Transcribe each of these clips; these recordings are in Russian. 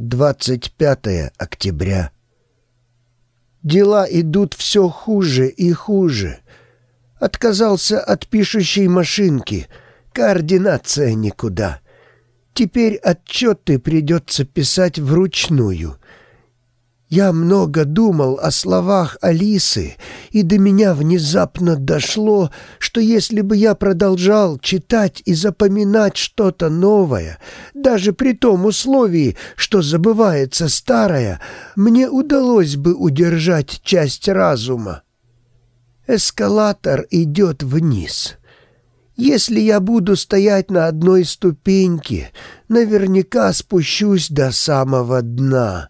25 октября. Дела идут все хуже и хуже. Отказался от пишущей машинки. Координация никуда. Теперь отчеты придется писать вручную. Я много думал о словах Алисы, и до меня внезапно дошло, что если бы я продолжал читать и запоминать что-то новое, даже при том условии, что забывается старое, мне удалось бы удержать часть разума. Эскалатор идет вниз. Если я буду стоять на одной ступеньке, наверняка спущусь до самого дна —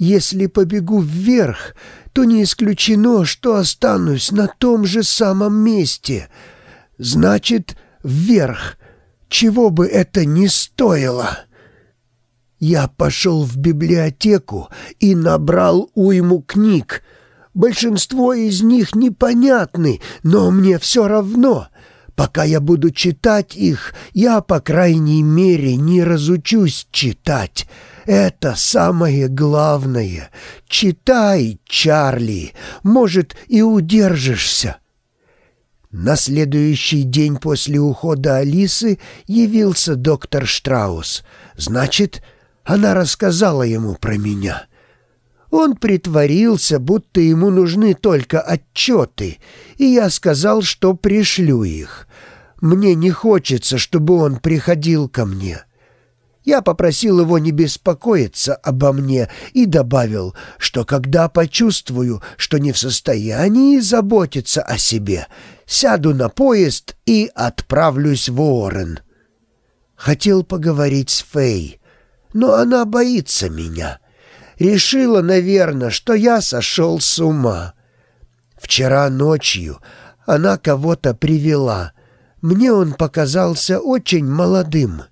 если побегу вверх, то не исключено, что останусь на том же самом месте. Значит, вверх, чего бы это ни стоило. Я пошел в библиотеку и набрал уйму книг. Большинство из них непонятны, но мне все равно. Пока я буду читать их, я, по крайней мере, не разучусь читать». Это самое главное. Читай, Чарли, может, и удержишься. На следующий день после ухода Алисы явился доктор Штраус. Значит, она рассказала ему про меня. Он притворился, будто ему нужны только отчеты, и я сказал, что пришлю их. Мне не хочется, чтобы он приходил ко мне. Я попросил его не беспокоиться обо мне и добавил, что когда почувствую, что не в состоянии заботиться о себе, сяду на поезд и отправлюсь в Уоррен. Хотел поговорить с Фэй, но она боится меня. Решила, наверное, что я сошел с ума. Вчера ночью она кого-то привела. Мне он показался очень молодым.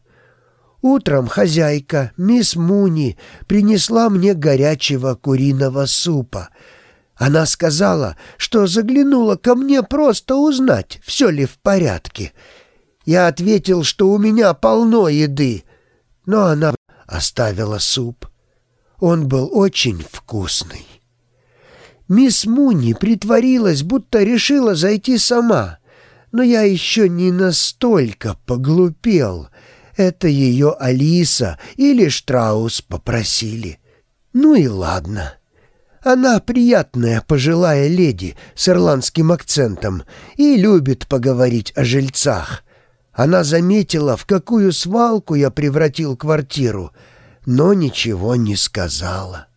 Утром хозяйка, мисс Муни, принесла мне горячего куриного супа. Она сказала, что заглянула ко мне просто узнать, все ли в порядке. Я ответил, что у меня полно еды, но она оставила суп. Он был очень вкусный. Мисс Муни притворилась, будто решила зайти сама, но я еще не настолько поглупел — это ее Алиса или Штраус попросили. Ну и ладно. Она приятная пожилая леди с ирландским акцентом и любит поговорить о жильцах. Она заметила, в какую свалку я превратил квартиру, но ничего не сказала.